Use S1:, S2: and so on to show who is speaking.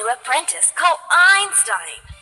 S1: new apprentice called Einstein.